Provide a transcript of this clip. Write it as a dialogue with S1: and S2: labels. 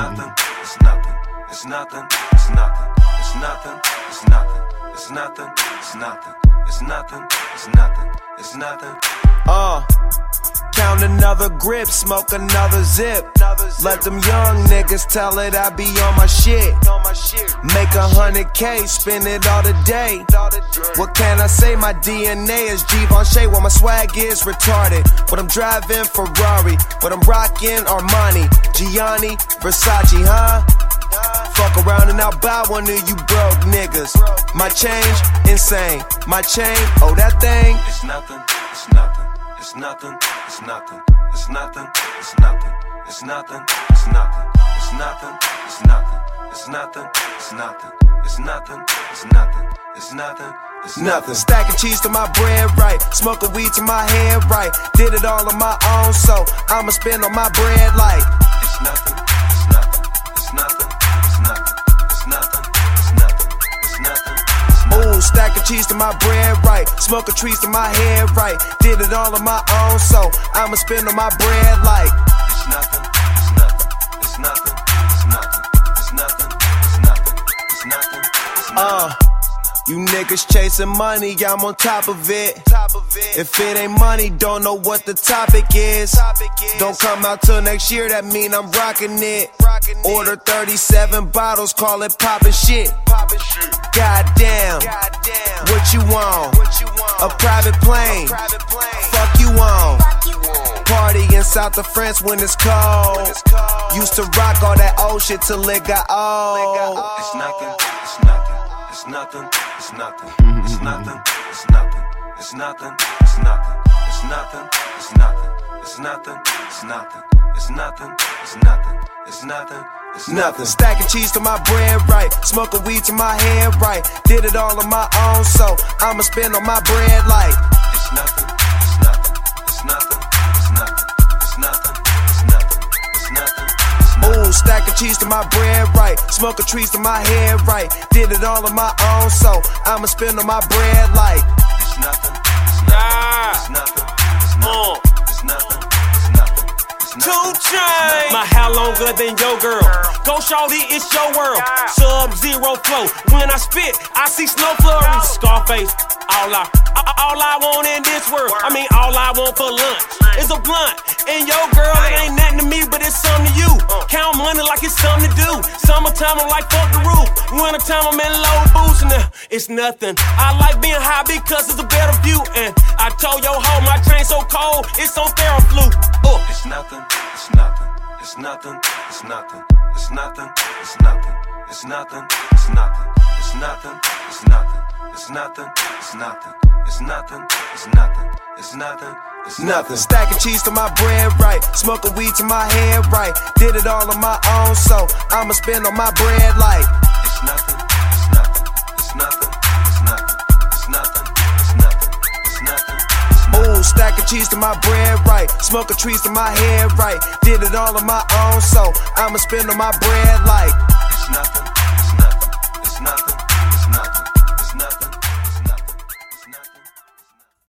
S1: nothing, it's nothing, it's nothing, it's nothing, it's nothing, it's nothing, it's nothing, it's nothing, it's nothing, it's nothing, it's nothing.
S2: Uh, count another grip, smoke another zip. Let them young niggas tell it I be on my shit. Make a hundred K, spend it all day. What can I say? My DNA is Givenchy, while my swag is retarded. But I'm driving Ferrari, but I'm rocking Armani, Gianni, Versace, huh? Fuck around and I'll buy one of you broke niggas. My change, insane. My chain, oh that thing.
S1: It's nothing, it's nothing, it's nothing, it's nothing, it's nothing, it's nothing, it's nothing, it's nothing, it's nothing, it's nothing, it's nothing, it's nothing, it's nothing, it's nothing, it's nothing. It's
S2: nothing. Stacking cheese to my bread right. Smoking weed to my head right. Did it all on my own, so I'ma spend on my bread like.
S1: It's nothing, it's nothing,
S2: cheese to my bread right. Smoking trees to my head right. Did it all on my own, so I'ma spend on my bread like.
S1: It's nothing, it's nothing, it's nothing, it's nothing, it's nothing, it's nothing, it's nothing, it's nothing.
S2: Uh. You niggas chasing money, I'm on top of it. If it ain't money, don't know what the topic is. Don't come out till next year, that mean I'm rocking it. Order 37 bottles, call it poppin' shit. Goddamn, what you want? A private plane. Fuck you on. Party in south of France when it's cold. Used to rock all that old shit till it got old.
S1: It's nothing, it's nothing, it's nothing, it's nothing, it's nothing, it's nothing, it's nothing, it's nothing, it's nothing, it's nothing, it's nothing, it's nothing, it's nothing, it's nothing, it's nothing, it's
S2: Nothing. Stacking cheese to my bread right. Smoking weed to my head right. Did it all on my own, so I'ma spend on my bread like.
S1: It's nothing, it's nothing, it's nothing, it's nothing, it's nothing, it's nothing, it's nothing.
S2: Ooh, stacking cheese to my bread right. Smoking trees to my head right. Did it all on my own, so I'ma spend on my bread like.
S1: It's nothing,
S3: Hair than your girl. Go shorty, it's your world. Sub zero flow. When I spit, I see snow flurries. Scarface. All I, all I want in this world. I mean, all I want for lunch is a blunt. And your girl, it ain't nothing to me, but it's like it's something to do. Summertime, I'm like fuck the roof. Wintertime, I'm in low boots and uh, it's nothing. I like being high because it's a better view. And I told your hoe my train so cold, it's on Theraflu. Uh.
S1: It's nothing, it's nothing, it's nothing, it's nothing, it's nothing, it's nothing, it's nothing, it's nothing, it's nothing, it's nothing, it's nothing, it's nothing, it's nothing, it's nothing, it's nothing, it's
S2: Nothing. Stacking cheese to my bread right. Smoking weed to my head right. Did it all on my own, so I'ma spend on my bread like.
S1: It's nothing, it's nothing, it's nothing, it's nothing, it's nothing, it's nothing, it's nothing, nothing.
S2: Ooh, stacking cheese to my bread right. Smoking trees to my head right. Did it all on my own, so I'ma spend on my bread like.
S1: It's nothing,